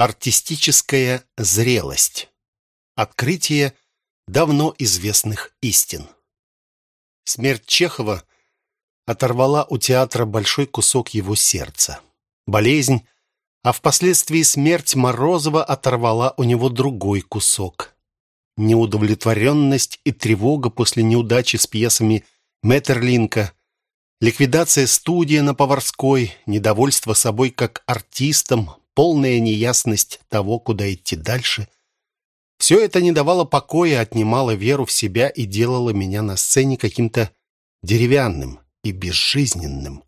Артистическая зрелость. Открытие давно известных истин. Смерть Чехова оторвала у театра большой кусок его сердца. Болезнь, а впоследствии смерть Морозова оторвала у него другой кусок. Неудовлетворенность и тревога после неудачи с пьесами Меттерлинка, ликвидация студии на Поварской, недовольство собой как артистом, полная неясность того, куда идти дальше. Все это не давало покоя, отнимало веру в себя и делало меня на сцене каким-то деревянным и безжизненным.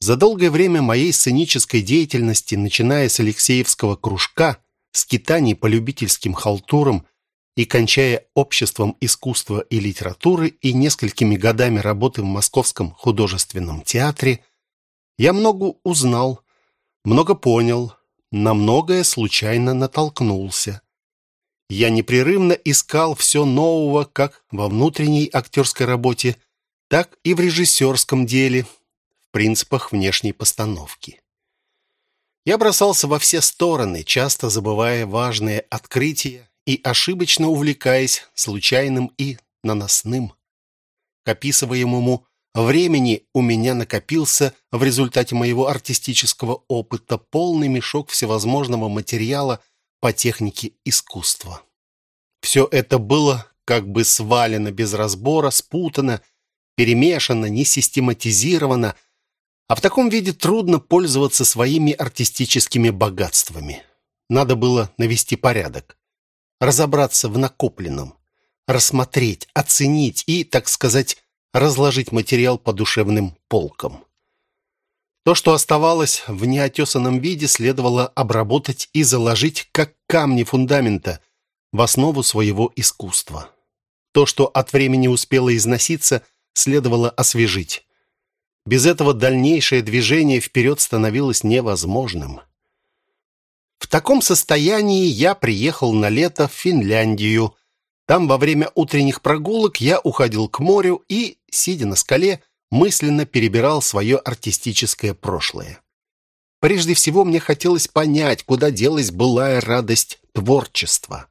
За долгое время моей сценической деятельности, начиная с Алексеевского кружка, скитаний по любительским халтурам и кончая обществом искусства и литературы и несколькими годами работы в Московском художественном театре, я много узнал, много понял, на многое случайно натолкнулся. Я непрерывно искал все нового как во внутренней актерской работе, так и в режиссерском деле, в принципах внешней постановки. Я бросался во все стороны, часто забывая важные открытия и ошибочно увлекаясь случайным и наносным. К описываемому времени у меня накопился в результате моего артистического опыта полный мешок всевозможного материала по технике искусства. Все это было как бы свалено без разбора, спутано, перемешано, не систематизировано, а в таком виде трудно пользоваться своими артистическими богатствами. Надо было навести порядок, разобраться в накопленном, рассмотреть, оценить и, так сказать, разложить материал по душевным полкам. То, что оставалось в неотесанном виде, следовало обработать и заложить как камни фундамента в основу своего искусства. То, что от времени успело износиться – следовало освежить. Без этого дальнейшее движение вперед становилось невозможным. В таком состоянии я приехал на лето в Финляндию. Там во время утренних прогулок я уходил к морю и, сидя на скале, мысленно перебирал свое артистическое прошлое. Прежде всего мне хотелось понять, куда делась былая радость творчества.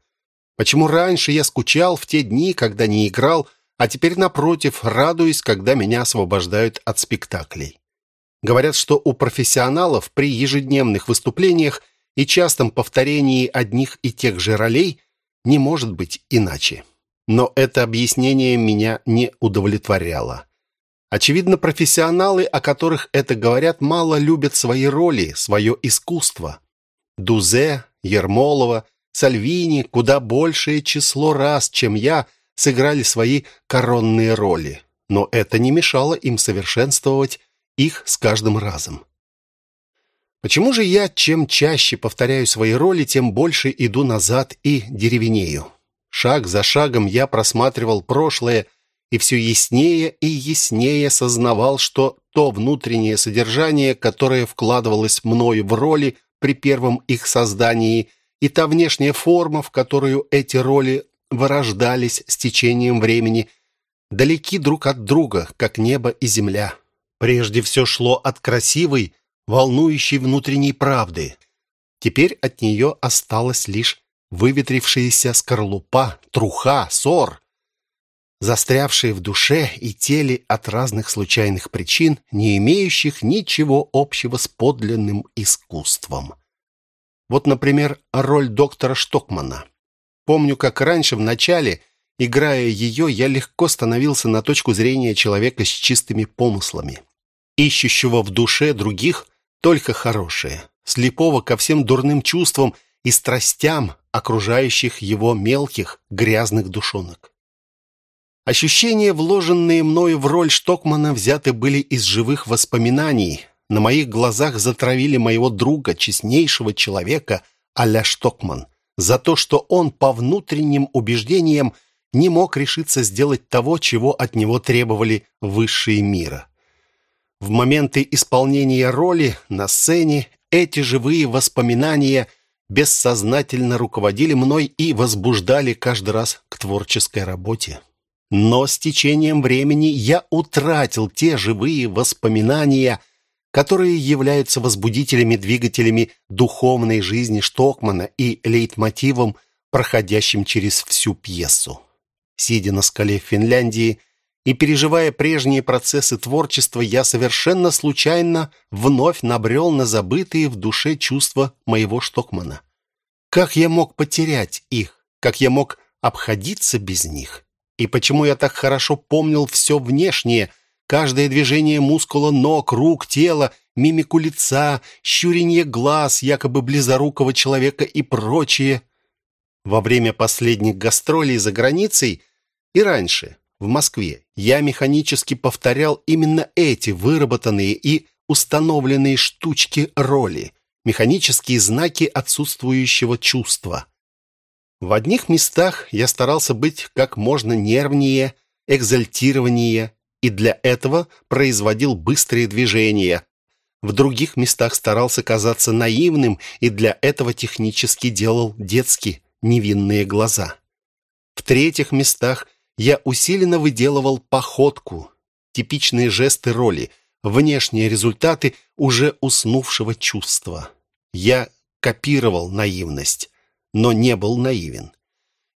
Почему раньше я скучал в те дни, когда не играл, а теперь, напротив, радуюсь, когда меня освобождают от спектаклей. Говорят, что у профессионалов при ежедневных выступлениях и частом повторении одних и тех же ролей не может быть иначе. Но это объяснение меня не удовлетворяло. Очевидно, профессионалы, о которых это говорят, мало любят свои роли, свое искусство. Дузе, Ермолова, Сальвини куда большее число раз, чем я, сыграли свои коронные роли, но это не мешало им совершенствовать их с каждым разом. Почему же я, чем чаще повторяю свои роли, тем больше иду назад и деревенею? Шаг за шагом я просматривал прошлое и все яснее и яснее сознавал, что то внутреннее содержание, которое вкладывалось мною в роли при первом их создании, и та внешняя форма, в которую эти роли вырождались с течением времени, далеки друг от друга, как небо и земля. Прежде все шло от красивой, волнующей внутренней правды. Теперь от нее осталась лишь выветрившаяся скорлупа, труха, ссор, застрявшие в душе и теле от разных случайных причин, не имеющих ничего общего с подлинным искусством. Вот, например, роль доктора Штокмана. Помню, как раньше, в начале, играя ее, я легко становился на точку зрения человека с чистыми помыслами, ищущего в душе других только хорошее, слепого ко всем дурным чувствам и страстям окружающих его мелких, грязных душонок. Ощущения, вложенные мною в роль Штокмана, взяты были из живых воспоминаний. На моих глазах затравили моего друга, честнейшего человека, а-ля Штокман за то, что он по внутренним убеждениям не мог решиться сделать того, чего от него требовали высшие мира. В моменты исполнения роли на сцене эти живые воспоминания бессознательно руководили мной и возбуждали каждый раз к творческой работе. Но с течением времени я утратил те живые воспоминания, которые являются возбудителями, двигателями духовной жизни Штокмана и лейтмотивом, проходящим через всю пьесу. Сидя на скале в Финляндии и переживая прежние процессы творчества, я совершенно случайно вновь набрел на забытые в душе чувства моего Штокмана. Как я мог потерять их? Как я мог обходиться без них? И почему я так хорошо помнил все внешнее, каждое движение мускула ног, рук, тела, мимику лица, щуренье глаз якобы близорукого человека и прочее? Во время последних гастролей за границей и раньше, в Москве, я механически повторял именно эти выработанные и установленные штучки роли, механические знаки отсутствующего чувства. В одних местах я старался быть как можно нервнее, экзальтированнее, и для этого производил быстрые движения. В других местах старался казаться наивным, и для этого технически делал детски невинные глаза. В третьих местах я усиленно выделывал походку, типичные жесты роли, внешние результаты уже уснувшего чувства. Я копировал наивность но не был наивен.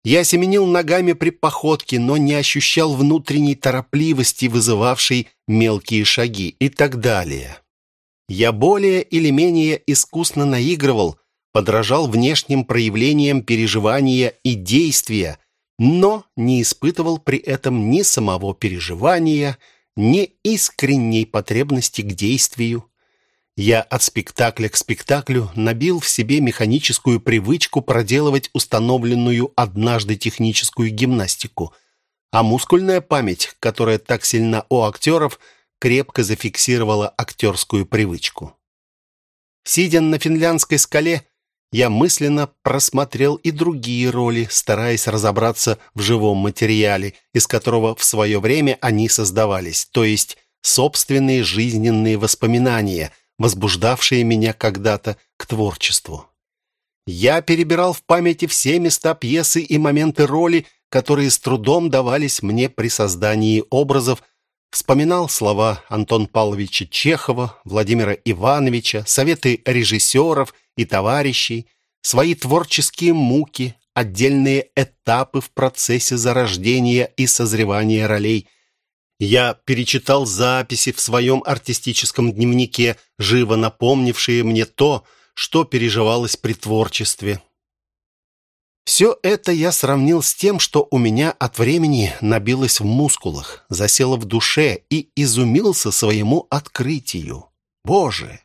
Я семенил ногами при походке, но не ощущал внутренней торопливости, вызывавшей мелкие шаги и так далее. Я более или менее искусно наигрывал, подражал внешним проявлениям переживания и действия, но не испытывал при этом ни самого переживания, ни искренней потребности к действию. Я от спектакля к спектаклю набил в себе механическую привычку проделывать установленную однажды техническую гимнастику, а мускульная память, которая так сильна у актеров, крепко зафиксировала актерскую привычку. Сидя на финляндской скале, я мысленно просмотрел и другие роли, стараясь разобраться в живом материале, из которого в свое время они создавались, то есть собственные жизненные воспоминания – возбуждавшие меня когда-то к творчеству. Я перебирал в памяти все места пьесы и моменты роли, которые с трудом давались мне при создании образов, вспоминал слова Антон Павловича Чехова, Владимира Ивановича, советы режиссеров и товарищей, свои творческие муки, отдельные этапы в процессе зарождения и созревания ролей – я перечитал записи в своем артистическом дневнике, живо напомнившие мне то, что переживалось при творчестве. Все это я сравнил с тем, что у меня от времени набилось в мускулах, засело в душе и изумился своему открытию. Боже,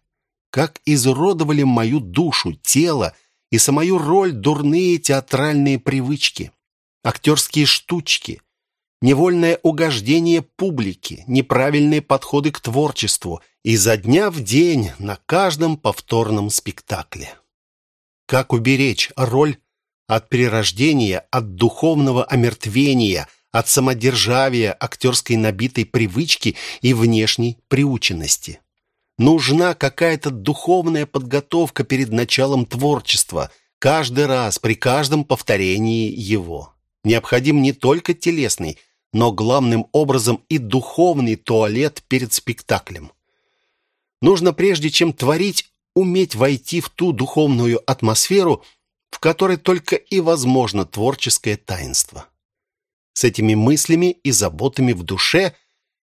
как изуродовали мою душу, тело и самую роль дурные театральные привычки, актерские штучки, невольное угождение публике, неправильные подходы к творчеству изо дня в день на каждом повторном спектакле. Как уберечь роль от перерождения, от духовного омертвения, от самодержавия, актерской набитой привычки и внешней приученности? Нужна какая-то духовная подготовка перед началом творчества, каждый раз, при каждом повторении его. Необходим не только телесный, но главным образом и духовный туалет перед спектаклем. Нужно прежде чем творить, уметь войти в ту духовную атмосферу, в которой только и возможно творческое таинство. С этими мыслями и заботами в душе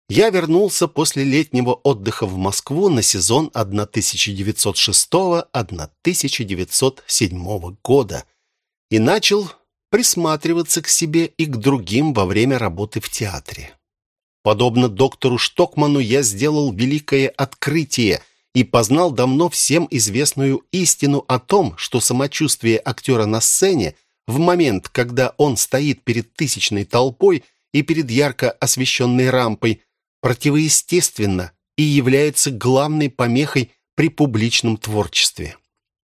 я вернулся после летнего отдыха в Москву на сезон 1906-1907 года и начал присматриваться к себе и к другим во время работы в театре. Подобно доктору Штокману я сделал великое открытие и познал давно всем известную истину о том, что самочувствие актера на сцене в момент, когда он стоит перед тысячной толпой и перед ярко освещенной рампой, противоестественно и является главной помехой при публичном творчестве.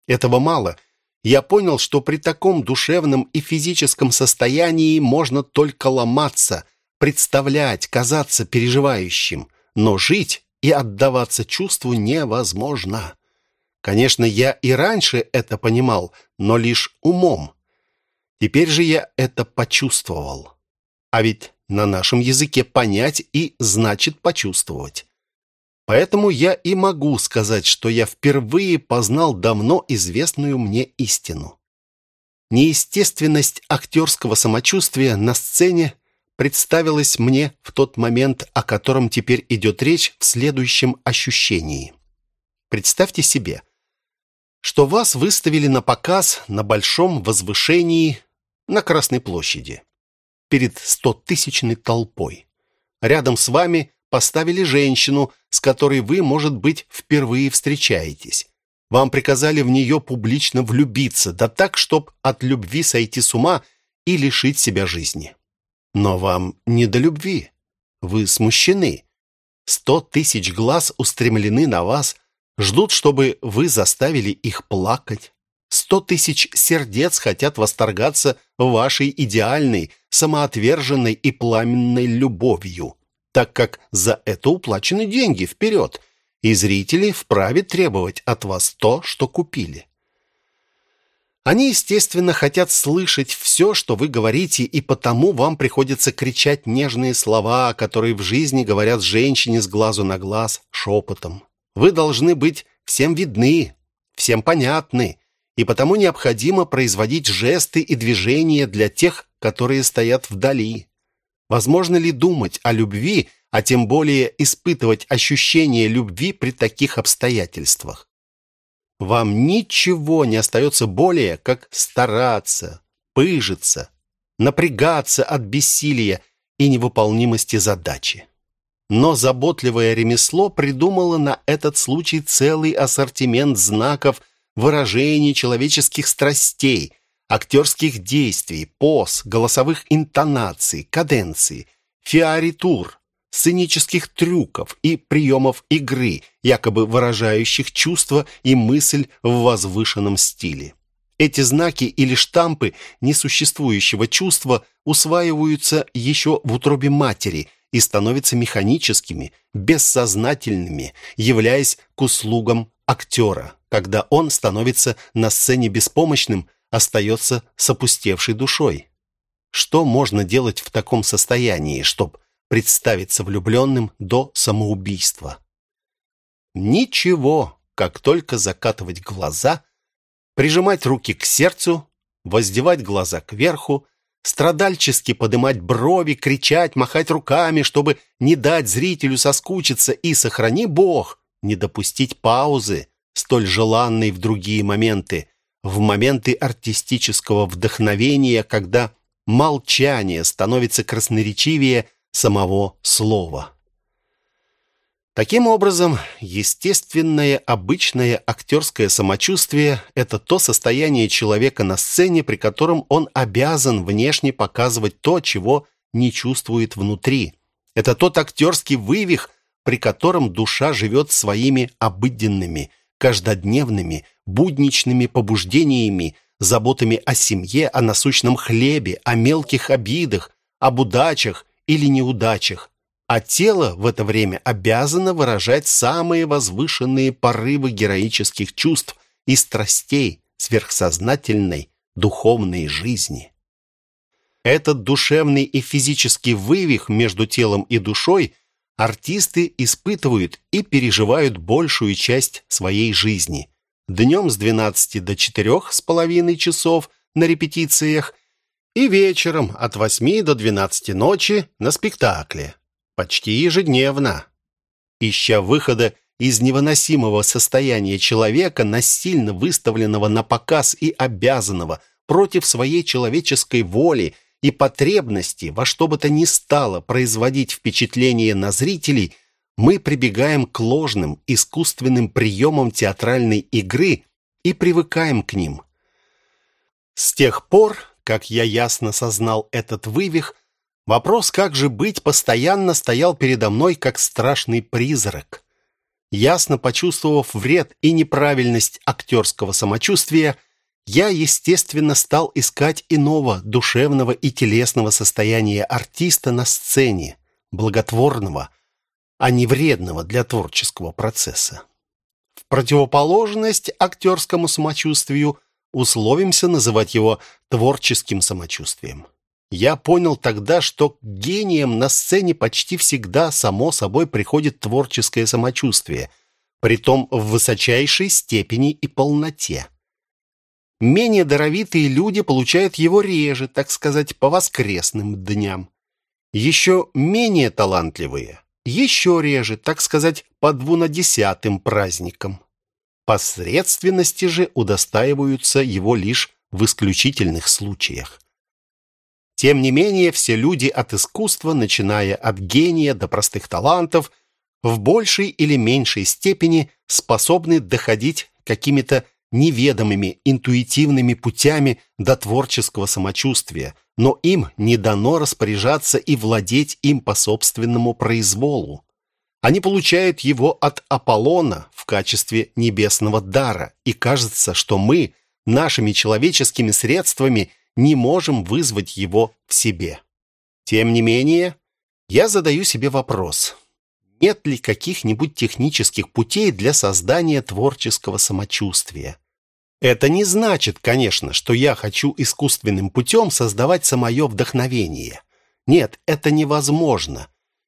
Этого мало – я понял, что при таком душевном и физическом состоянии можно только ломаться, представлять, казаться переживающим, но жить и отдаваться чувству невозможно. Конечно, я и раньше это понимал, но лишь умом. Теперь же я это почувствовал. А ведь на нашем языке понять и значит почувствовать. Поэтому я и могу сказать, что я впервые познал давно известную мне истину. Неестественность актерского самочувствия на сцене представилась мне в тот момент, о котором теперь идет речь в следующем ощущении. Представьте себе, что вас выставили на показ на большом возвышении на Красной площади перед стотысячной толпой. Рядом с вами поставили женщину, с которой вы, может быть, впервые встречаетесь. Вам приказали в нее публично влюбиться, да так, чтоб от любви сойти с ума и лишить себя жизни. Но вам не до любви. Вы смущены. Сто тысяч глаз устремлены на вас, ждут, чтобы вы заставили их плакать. Сто тысяч сердец хотят восторгаться вашей идеальной, самоотверженной и пламенной любовью, так как за это уплачены деньги вперед, и зрители вправе требовать от вас то, что купили. Они, естественно, хотят слышать все, что вы говорите, и потому вам приходится кричать нежные слова, которые в жизни говорят женщине с глазу на глаз, шепотом. Вы должны быть всем видны, всем понятны, и потому необходимо производить жесты и движения для тех, которые стоят вдали. Возможно ли думать о любви, а тем более испытывать ощущение любви при таких обстоятельствах? Вам ничего не остается более, как стараться, пыжиться, напрягаться от бессилия и невыполнимости задачи. Но заботливое ремесло придумало на этот случай целый ассортимент знаков выражений человеческих страстей, актерских действий, поз, голосовых интонаций, каденций, фиоритур, сценических трюков и приемов игры, якобы выражающих чувства и мысль в возвышенном стиле. Эти знаки или штампы несуществующего чувства усваиваются еще в утробе матери и становятся механическими, бессознательными, являясь к услугам актера. Когда он становится на сцене беспомощным, остается с опустевшей душой. Что можно делать в таком состоянии, чтобы представиться влюбленным до самоубийства. Ничего, как только закатывать глаза, прижимать руки к сердцу, воздевать глаза кверху, страдальчески подымать брови, кричать, махать руками, чтобы не дать зрителю соскучиться и, сохрани Бог, не допустить паузы, столь желанной в другие моменты, в моменты артистического вдохновения, когда молчание становится красноречивее самого слова. Таким образом, естественное, обычное актерское самочувствие – это то состояние человека на сцене, при котором он обязан внешне показывать то, чего не чувствует внутри. Это тот актерский вывих, при котором душа живет своими обыденными, каждодневными, будничными побуждениями, заботами о семье, о насущном хлебе, о мелких обидах, об удачах или неудачах, а тело в это время обязано выражать самые возвышенные порывы героических чувств и страстей сверхсознательной духовной жизни. Этот душевный и физический вывих между телом и душой артисты испытывают и переживают большую часть своей жизни. Днем с 12 до 4 с половиной часов на репетициях и вечером от 8 до 12 ночи на спектакле. Почти ежедневно. Ища выхода из невыносимого состояния человека, насильно выставленного на показ и обязанного против своей человеческой воли и потребности во что бы то ни стало производить впечатление на зрителей, мы прибегаем к ложным, искусственным приемам театральной игры и привыкаем к ним. С тех пор как я ясно сознал этот вывих, вопрос, как же быть, постоянно стоял передо мной, как страшный призрак. Ясно почувствовав вред и неправильность актерского самочувствия, я, естественно, стал искать иного душевного и телесного состояния артиста на сцене, благотворного, а не вредного для творческого процесса. В противоположность актерскому самочувствию – условимся называть его творческим самочувствием. Я понял тогда, что гениям на сцене почти всегда само собой приходит творческое самочувствие, притом в высочайшей степени и полноте. Менее даровитые люди получают его реже, так сказать, по воскресным дням. Еще менее талантливые еще реже, так сказать, по двунадесятым праздникам. Посредственности же удостаиваются его лишь в исключительных случаях. Тем не менее, все люди от искусства, начиная от гения до простых талантов, в большей или меньшей степени способны доходить какими-то неведомыми интуитивными путями до творческого самочувствия, но им не дано распоряжаться и владеть им по собственному произволу. Они получают его от Аполлона в качестве небесного дара, и кажется, что мы нашими человеческими средствами не можем вызвать его в себе. Тем не менее, я задаю себе вопрос, нет ли каких-нибудь технических путей для создания творческого самочувствия? Это не значит, конечно, что я хочу искусственным путем создавать самое вдохновение. Нет, это невозможно.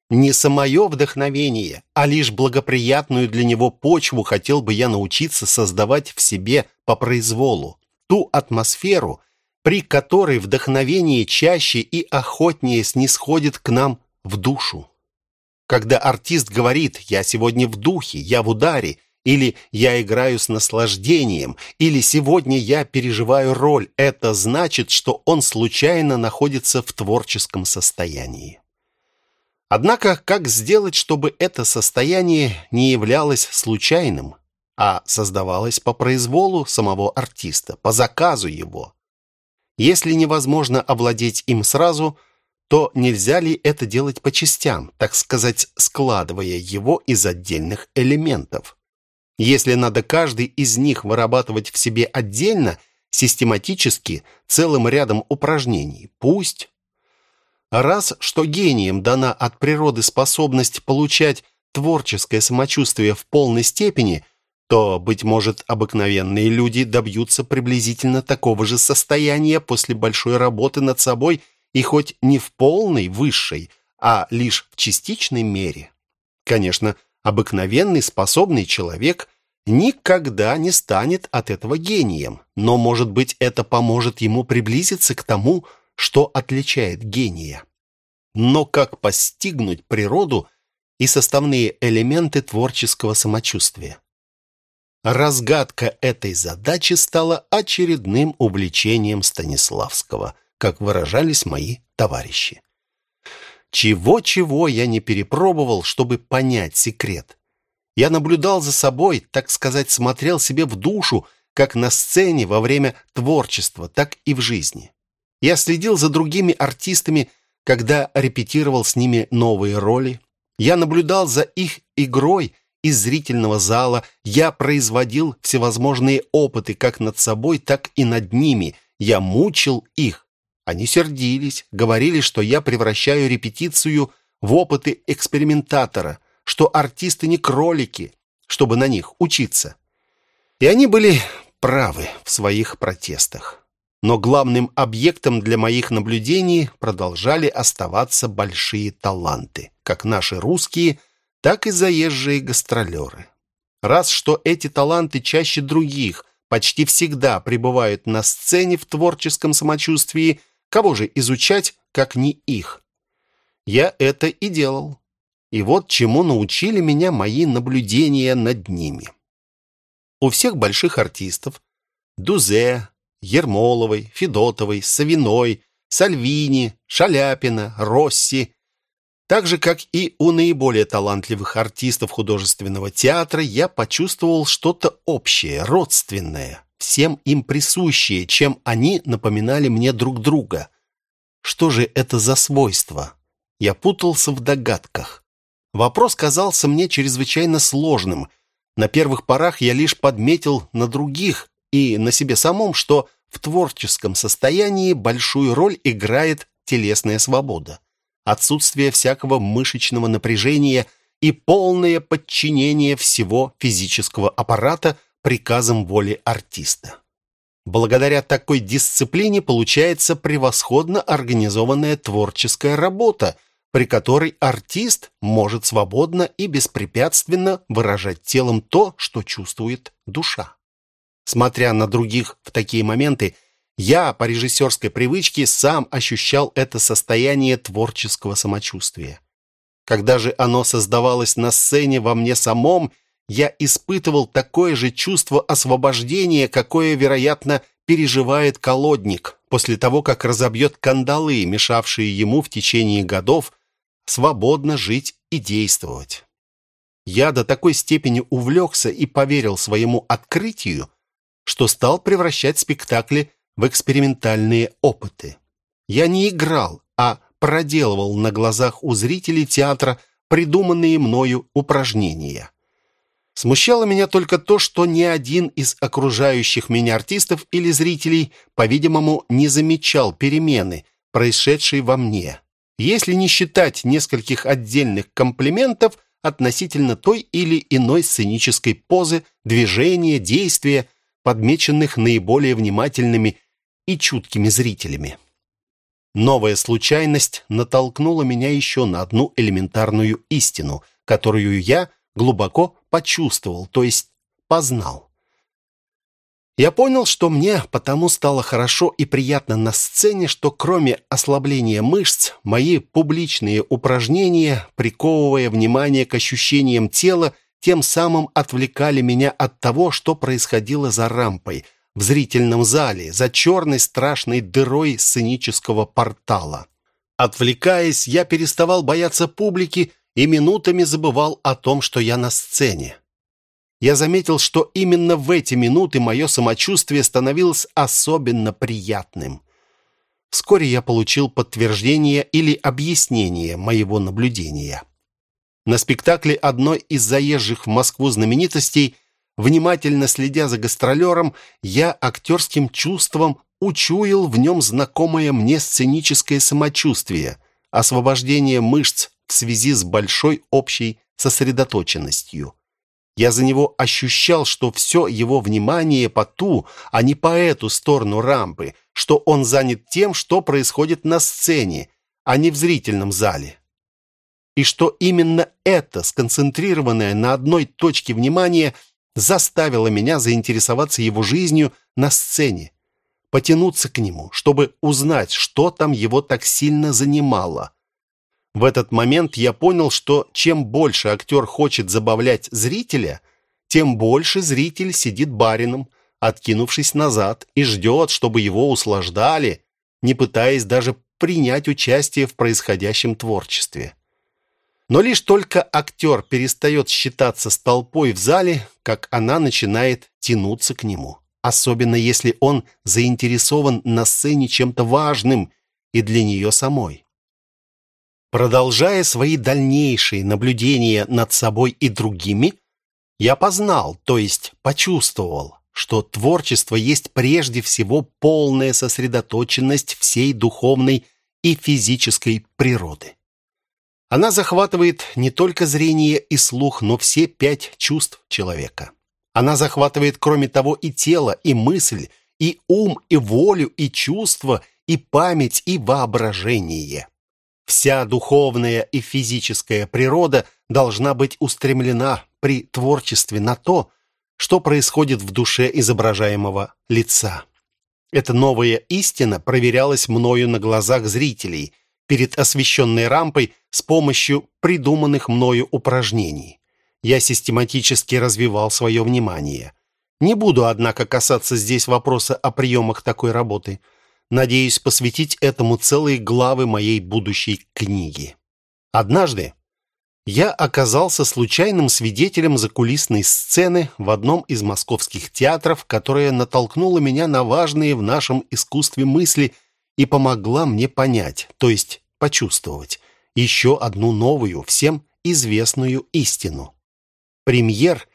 Не самое вдохновение, а лишь благоприятную для него почву хотел бы я научиться создавать в себе по произволу. Ту атмосферу, при которой вдохновение чаще и охотнее снисходит к нам в душу. Когда артист говорит «я сегодня в духе, я в ударе», или я играю с наслаждением, или сегодня я переживаю роль. Это значит, что он случайно находится в творческом состоянии. Однако, как сделать, чтобы это состояние не являлось случайным, а создавалось по произволу самого артиста, по заказу его? Если невозможно овладеть им сразу, то нельзя ли это делать по частям, так сказать, складывая его из отдельных элементов? Если надо каждый из них вырабатывать в себе отдельно, систематически, целым рядом упражнений, пусть. Раз что гением дана от природы способность получать творческое самочувствие в полной степени, то, быть может, обыкновенные люди добьются приблизительно такого же состояния после большой работы над собой и хоть не в полной, высшей, а лишь в частичной мере. Конечно, Обыкновенный способный человек никогда не станет от этого гением, но, может быть, это поможет ему приблизиться к тому, что отличает гения. Но как постигнуть природу и составные элементы творческого самочувствия? Разгадка этой задачи стала очередным увлечением Станиславского, как выражались мои товарищи. Чего-чего я не перепробовал, чтобы понять секрет. Я наблюдал за собой, так сказать, смотрел себе в душу, как на сцене во время творчества, так и в жизни. Я следил за другими артистами, когда репетировал с ними новые роли. Я наблюдал за их игрой из зрительного зала. Я производил всевозможные опыты как над собой, так и над ними. Я мучил их. Они сердились, говорили, что я превращаю репетицию в опыты экспериментатора, что артисты не кролики, чтобы на них учиться. И они были правы в своих протестах. Но главным объектом для моих наблюдений продолжали оставаться большие таланты, как наши русские, так и заезжие гастролеры. Раз что эти таланты чаще других почти всегда пребывают на сцене в творческом самочувствии – Кого же изучать, как не их? Я это и делал. И вот чему научили меня мои наблюдения над ними. У всех больших артистов Дузе, Ермоловой, Федотовой, Савиной, Сальвини, Шаляпина, Росси так же, как и у наиболее талантливых артистов художественного театра, я почувствовал что-то общее, родственное всем им присущие, чем они напоминали мне друг друга. Что же это за свойства? Я путался в догадках. Вопрос казался мне чрезвычайно сложным. На первых порах я лишь подметил на других и на себе самом, что в творческом состоянии большую роль играет телесная свобода, отсутствие всякого мышечного напряжения и полное подчинение всего физического аппарата приказом воли артиста. Благодаря такой дисциплине получается превосходно организованная творческая работа, при которой артист может свободно и беспрепятственно выражать телом то, что чувствует душа. Смотря на других в такие моменты, я по режиссерской привычке сам ощущал это состояние творческого самочувствия. Когда же оно создавалось на сцене во мне самом, я испытывал такое же чувство освобождения, какое, вероятно, переживает колодник после того, как разобьет кандалы, мешавшие ему в течение годов свободно жить и действовать. Я до такой степени увлекся и поверил своему открытию, что стал превращать спектакли в экспериментальные опыты. Я не играл, а проделывал на глазах у зрителей театра придуманные мною упражнения. Смущало меня только то, что ни один из окружающих меня артистов или зрителей, по-видимому, не замечал перемены, происшедшей во мне. Если не считать нескольких отдельных комплиментов относительно той или иной сценической позы, движения, действия, подмеченных наиболее внимательными и чуткими зрителями. Новая случайность натолкнула меня еще на одну элементарную истину, которую я глубоко почувствовал, то есть познал. Я понял, что мне потому стало хорошо и приятно на сцене, что кроме ослабления мышц, мои публичные упражнения, приковывая внимание к ощущениям тела, тем самым отвлекали меня от того, что происходило за рампой, в зрительном зале, за черной страшной дырой сценического портала. Отвлекаясь, я переставал бояться публики и минутами забывал о том, что я на сцене. Я заметил, что именно в эти минуты мое самочувствие становилось особенно приятным. Вскоре я получил подтверждение или объяснение моего наблюдения. На спектакле одной из заезжих в Москву знаменитостей, внимательно следя за гастролером, я актерским чувством учуял в нем знакомое мне сценическое самочувствие, освобождение мышц в связи с большой общей сосредоточенностью. Я за него ощущал, что все его внимание по ту, а не по эту сторону рампы, что он занят тем, что происходит на сцене, а не в зрительном зале. И что именно это, сконцентрированное на одной точке внимания, заставило меня заинтересоваться его жизнью на сцене, потянуться к нему, чтобы узнать, что там его так сильно занимало. В этот момент я понял, что чем больше актер хочет забавлять зрителя, тем больше зритель сидит барином, откинувшись назад, и ждет, чтобы его услаждали, не пытаясь даже принять участие в происходящем творчестве. Но лишь только актер перестает считаться с толпой в зале, как она начинает тянуться к нему. Особенно если он заинтересован на сцене чем-то важным и для нее самой. Продолжая свои дальнейшие наблюдения над собой и другими, я познал, то есть почувствовал, что творчество есть прежде всего полная сосредоточенность всей духовной и физической природы. Она захватывает не только зрение и слух, но все пять чувств человека. Она захватывает, кроме того, и тело, и мысль, и ум, и волю, и чувство, и память, и воображение. Вся духовная и физическая природа должна быть устремлена при творчестве на то, что происходит в душе изображаемого лица. Эта новая истина проверялась мною на глазах зрителей перед освещенной рампой с помощью придуманных мною упражнений. Я систематически развивал свое внимание. Не буду, однако, касаться здесь вопроса о приемах такой работы – Надеюсь посвятить этому целые главы моей будущей книги. Однажды я оказался случайным свидетелем закулисной сцены в одном из московских театров, которая натолкнула меня на важные в нашем искусстве мысли и помогла мне понять, то есть почувствовать, еще одну новую, всем известную истину. Премьер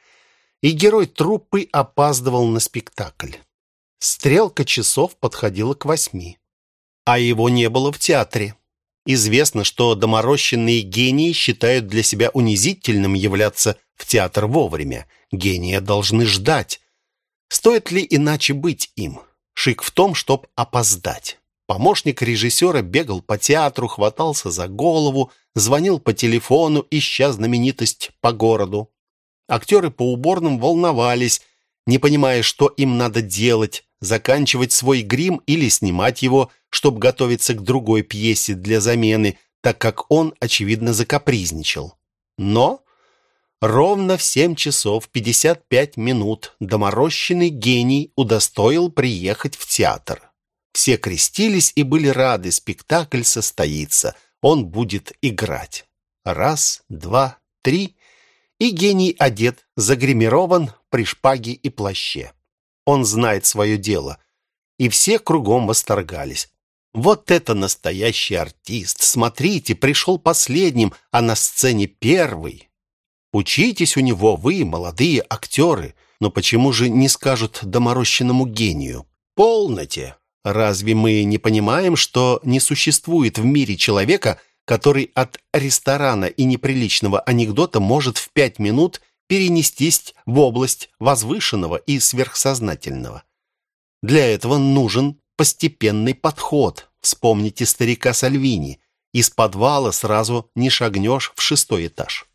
и герой труппы опаздывал на спектакль. Стрелка часов подходила к восьми. А его не было в театре. Известно, что доморощенные гении считают для себя унизительным являться в театр вовремя. Гения должны ждать. Стоит ли иначе быть им? Шик в том, чтоб опоздать. Помощник режиссера бегал по театру, хватался за голову, звонил по телефону, ища знаменитость по городу. Актеры по уборным волновались, не понимая, что им надо делать, заканчивать свой грим или снимать его, чтобы готовиться к другой пьесе для замены, так как он, очевидно, закапризничал. Но ровно в 7 часов 55 минут доморощенный гений удостоил приехать в театр. Все крестились и были рады, спектакль состоится, он будет играть. Раз, два, три, и гений одет, загримирован при шпаге и плаще. Он знает свое дело, и все кругом восторгались. Вот это настоящий артист! Смотрите, пришел последним, а на сцене первый. Учитесь у него, вы, молодые актеры. Но почему же не скажут доморощенному гению? Полноте! Разве мы не понимаем, что не существует в мире человека, который от ресторана и неприличного анекдота может в пять минут перенестись в область возвышенного и сверхсознательного? Для этого нужен постепенный подход. Вспомните старика Сальвини. Из подвала сразу не шагнешь в шестой этаж.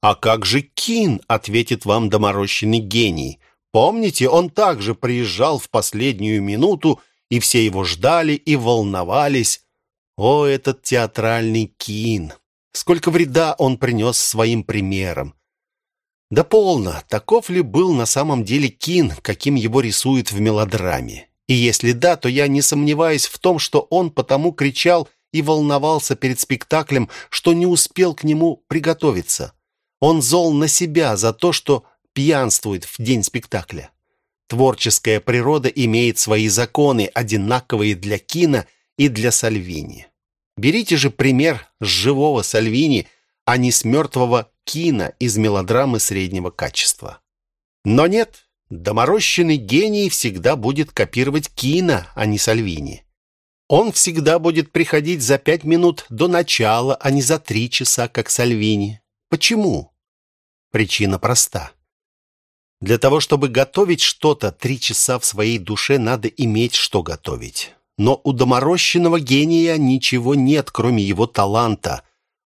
«А как же Кин?» — ответит вам доморощенный гений. Помните, он также приезжал в последнюю минуту и все его ждали и волновались. О, этот театральный Кин! Сколько вреда он принес своим примером! Да полно, таков ли был на самом деле Кин, каким его рисуют в мелодраме? И если да, то я не сомневаюсь в том, что он потому кричал и волновался перед спектаклем, что не успел к нему приготовиться. Он зол на себя за то, что пьянствует в день спектакля. Творческая природа имеет свои законы, одинаковые для Кина и для Сальвини. Берите же пример с живого Сальвини, а не с мертвого Кина из мелодрамы среднего качества. Но нет, доморощенный гений всегда будет копировать Кина, а не Сальвини. Он всегда будет приходить за пять минут до начала, а не за три часа, как Сальвини. Почему? Причина проста. Для того, чтобы готовить что-то три часа в своей душе, надо иметь что готовить. Но у доморощенного гения ничего нет, кроме его таланта.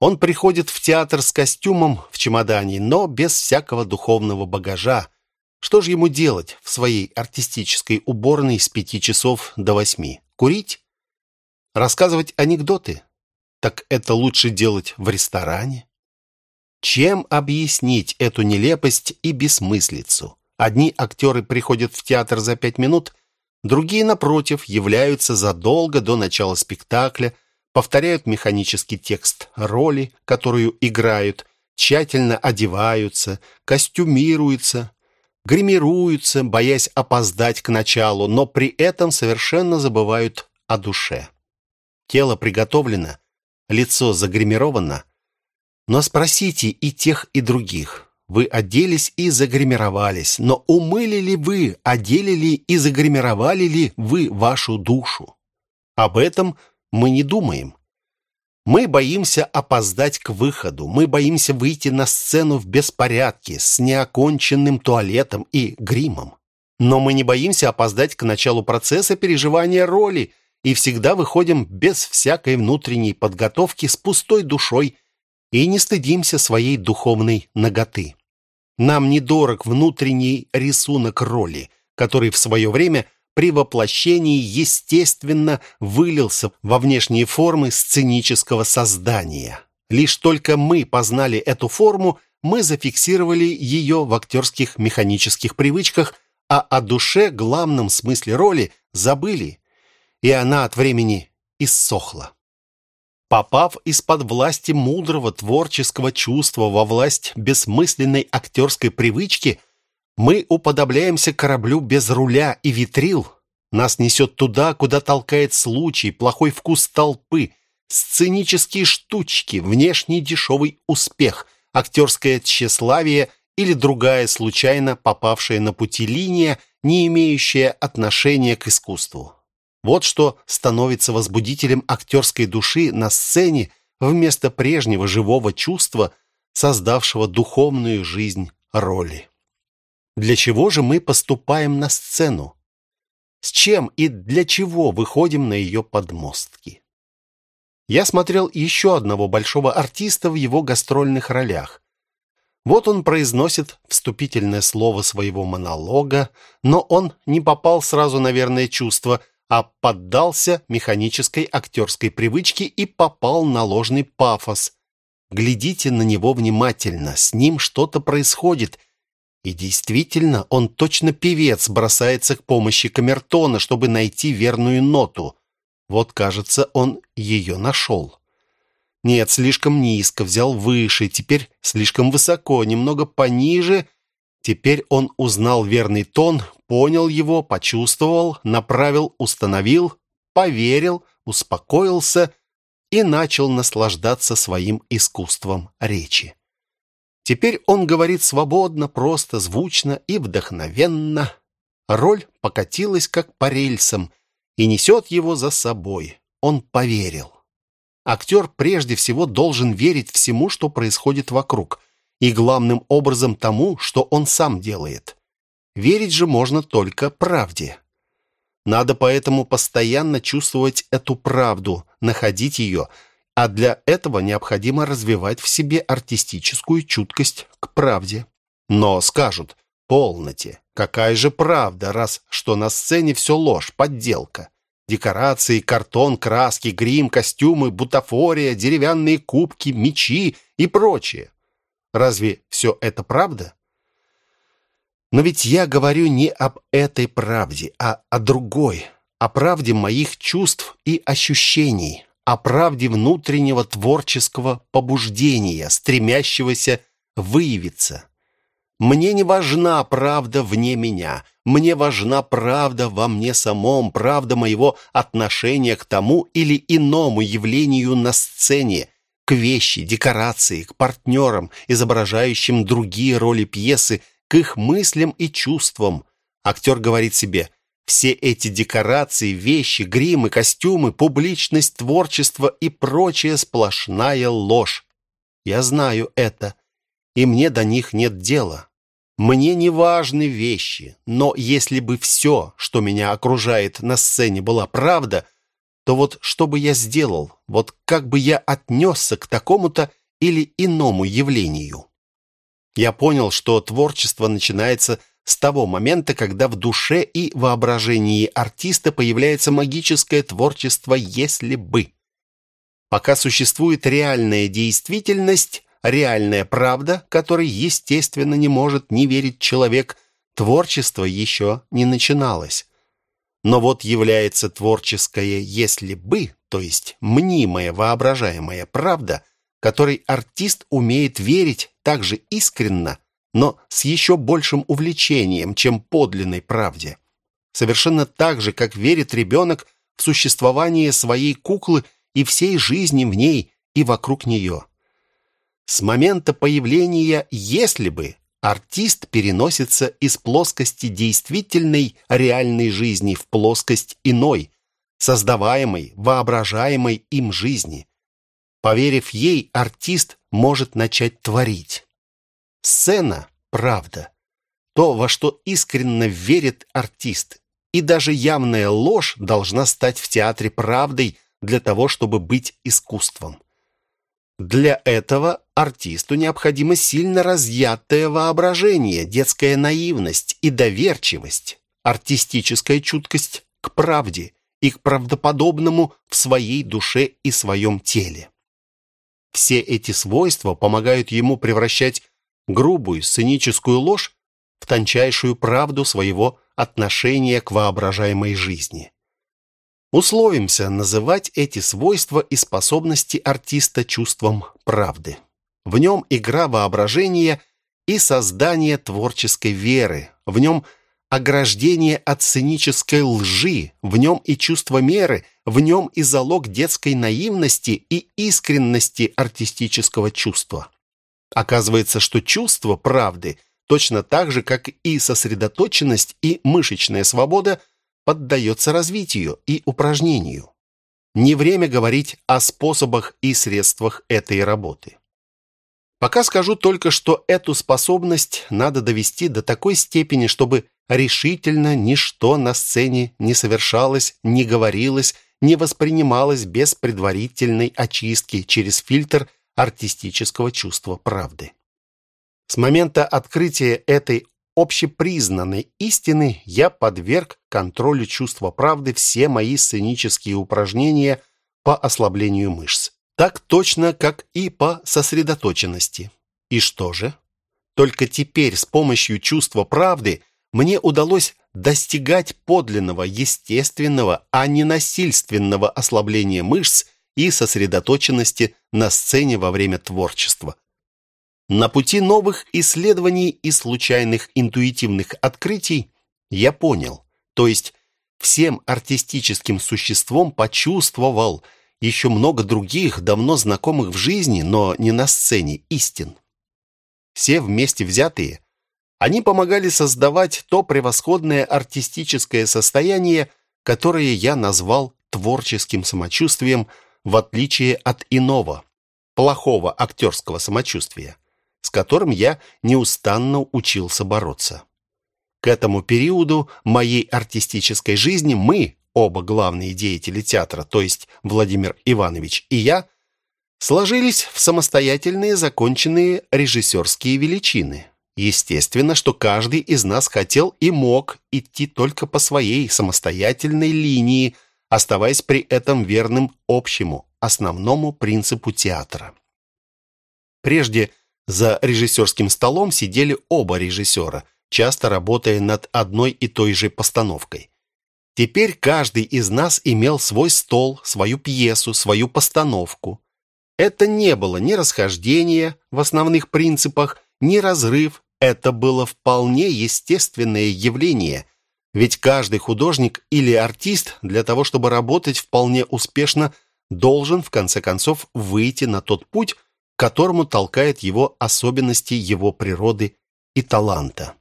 Он приходит в театр с костюмом в чемодане, но без всякого духовного багажа. Что же ему делать в своей артистической уборной с пяти часов до восьми? Курить? Рассказывать анекдоты? Так это лучше делать в ресторане. Чем объяснить эту нелепость и бессмыслицу? Одни актеры приходят в театр за пять минут, другие, напротив, являются задолго до начала спектакля, повторяют механический текст роли, которую играют, тщательно одеваются, костюмируются, гримируются, боясь опоздать к началу, но при этом совершенно забывают о душе. Тело приготовлено, лицо загримировано – но спросите и тех, и других. Вы оделись и загримировались, но умыли ли вы, одели ли и загримировали ли вы вашу душу? Об этом мы не думаем. Мы боимся опоздать к выходу, мы боимся выйти на сцену в беспорядке, с неоконченным туалетом и гримом. Но мы не боимся опоздать к началу процесса переживания роли и всегда выходим без всякой внутренней подготовки с пустой душой и не стыдимся своей духовной наготы. Нам недорог внутренний рисунок роли, который в свое время при воплощении естественно вылился во внешние формы сценического создания. Лишь только мы познали эту форму, мы зафиксировали ее в актерских механических привычках, а о душе, главном смысле роли, забыли, и она от времени иссохла. Попав из-под власти мудрого творческого чувства во власть бессмысленной актерской привычки, мы уподобляемся кораблю без руля и ветрил. Нас несет туда, куда толкает случай, плохой вкус толпы, сценические штучки, внешний дешевый успех, актерское тщеславие или другая случайно попавшая на пути линия, не имеющая отношения к искусству. Вот что становится возбудителем актерской души на сцене вместо прежнего живого чувства, создавшего духовную жизнь роли. Для чего же мы поступаем на сцену? С чем и для чего выходим на ее подмостки? Я смотрел еще одного большого артиста в его гастрольных ролях. Вот он произносит вступительное слово своего монолога, но он не попал сразу на верное чувство, а поддался механической актерской привычке и попал на ложный пафос. Глядите на него внимательно, с ним что-то происходит. И действительно, он точно певец, бросается к помощи камертона, чтобы найти верную ноту. Вот, кажется, он ее нашел. Нет, слишком низко, взял выше, теперь слишком высоко, немного пониже. Теперь он узнал верный тон, понял его, почувствовал, направил, установил, поверил, успокоился и начал наслаждаться своим искусством речи. Теперь он говорит свободно, просто, звучно и вдохновенно. Роль покатилась как по рельсам и несет его за собой. Он поверил. Актер прежде всего должен верить всему, что происходит вокруг, и главным образом тому, что он сам делает. Верить же можно только правде. Надо поэтому постоянно чувствовать эту правду, находить ее, а для этого необходимо развивать в себе артистическую чуткость к правде. Но скажут, полноте, какая же правда, раз что на сцене все ложь, подделка. Декорации, картон, краски, грим, костюмы, бутафория, деревянные кубки, мечи и прочее. Разве все это правда? Но ведь я говорю не об этой правде, а о другой, о правде моих чувств и ощущений, о правде внутреннего творческого побуждения, стремящегося выявиться. Мне не важна правда вне меня. Мне важна правда во мне самом, правда моего отношения к тому или иному явлению на сцене, к вещи, декорации, к партнерам, изображающим другие роли пьесы, к их мыслям и чувствам. Актер говорит себе «Все эти декорации, вещи, гримы, костюмы, публичность, творчество и прочая сплошная ложь. Я знаю это, и мне до них нет дела. Мне не важны вещи, но если бы все, что меня окружает на сцене, была правда, то вот что бы я сделал, вот как бы я отнесся к такому-то или иному явлению? Я понял, что творчество начинается с того момента, когда в душе и воображении артиста появляется магическое творчество «если бы». Пока существует реальная действительность, реальная правда, которой, естественно, не может не верить человек, творчество еще не начиналось. Но вот является творческое «если бы», то есть мнимая воображаемая правда, которой артист умеет верить так же искренно, но с еще большим увлечением, чем подлинной правде. Совершенно так же, как верит ребенок в существование своей куклы и всей жизни в ней и вокруг нее. С момента появления «если бы» артист переносится из плоскости действительной реальной жизни в плоскость иной, создаваемой, воображаемой им жизни. Поверив ей, артист может начать творить. Сцена – правда. То, во что искренне верит артист. И даже явная ложь должна стать в театре правдой для того, чтобы быть искусством. Для этого артисту необходимо сильно разъятое воображение, детская наивность и доверчивость, артистическая чуткость к правде и к правдоподобному в своей душе и своем теле. Все эти свойства помогают ему превращать грубую сценическую ложь в тончайшую правду своего отношения к воображаемой жизни. Условимся называть эти свойства и способности артиста чувством правды. В нем игра воображения и создание творческой веры. В нем ограждение от сценической лжи. В нем и чувство меры. В нем и залог детской наивности и искренности артистического чувства. Оказывается, что чувство правды точно так же, как и сосредоточенность и мышечная свобода – поддается развитию и упражнению. Не время говорить о способах и средствах этой работы. Пока скажу только, что эту способность надо довести до такой степени, чтобы решительно ничто на сцене не совершалось, не говорилось, не воспринималось без предварительной очистки через фильтр артистического чувства правды. С момента открытия этой общепризнанной истины я подверг контролю чувства правды все мои сценические упражнения по ослаблению мышц. Так точно, как и по сосредоточенности. И что же? Только теперь с помощью чувства правды мне удалось достигать подлинного, естественного, а не насильственного ослабления мышц и сосредоточенности на сцене во время творчества. На пути новых исследований и случайных интуитивных открытий я понял, то есть всем артистическим существом почувствовал еще много других, давно знакомых в жизни, но не на сцене, истин. Все вместе взятые, они помогали создавать то превосходное артистическое состояние, которое я назвал творческим самочувствием, в отличие от иного, плохого актерского самочувствия с которым я неустанно учился бороться. К этому периоду моей артистической жизни мы, оба главные деятели театра, то есть Владимир Иванович и я, сложились в самостоятельные законченные режиссерские величины. Естественно, что каждый из нас хотел и мог идти только по своей самостоятельной линии, оставаясь при этом верным общему, основному принципу театра. Прежде за режиссерским столом сидели оба режиссера, часто работая над одной и той же постановкой. Теперь каждый из нас имел свой стол, свою пьесу, свою постановку. Это не было ни расхождения в основных принципах, ни разрыв. Это было вполне естественное явление, ведь каждый художник или артист для того, чтобы работать вполне успешно, должен в конце концов выйти на тот путь, к которому толкает его особенности его природы и таланта.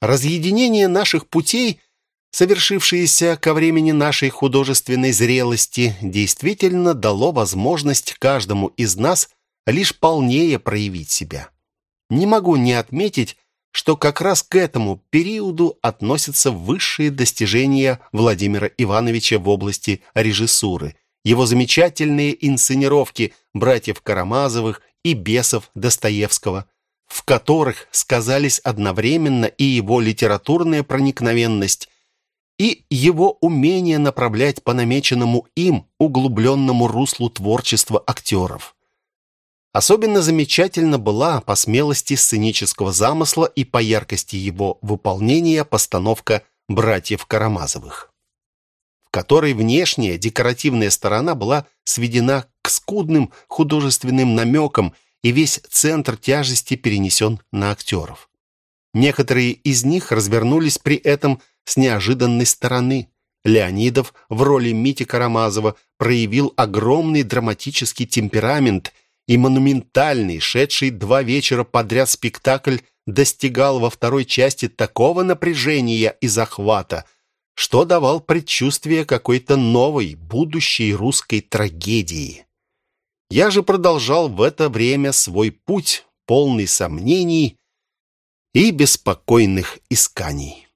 Разъединение наших путей, совершившееся ко времени нашей художественной зрелости, действительно дало возможность каждому из нас лишь полнее проявить себя. Не могу не отметить, что как раз к этому периоду относятся высшие достижения Владимира Ивановича в области режиссуры – его замечательные инсценировки братьев Карамазовых и бесов Достоевского, в которых сказались одновременно и его литературная проникновенность, и его умение направлять по намеченному им углубленному руслу творчества актеров. Особенно замечательна была по смелости сценического замысла и по яркости его выполнения постановка «Братьев Карамазовых» в которой внешняя декоративная сторона была сведена к скудным художественным намекам и весь центр тяжести перенесен на актеров. Некоторые из них развернулись при этом с неожиданной стороны. Леонидов в роли Мити Карамазова проявил огромный драматический темперамент и монументальный, шедший два вечера подряд спектакль достигал во второй части такого напряжения и захвата – что давал предчувствие какой-то новой, будущей русской трагедии. Я же продолжал в это время свой путь, полный сомнений и беспокойных исканий.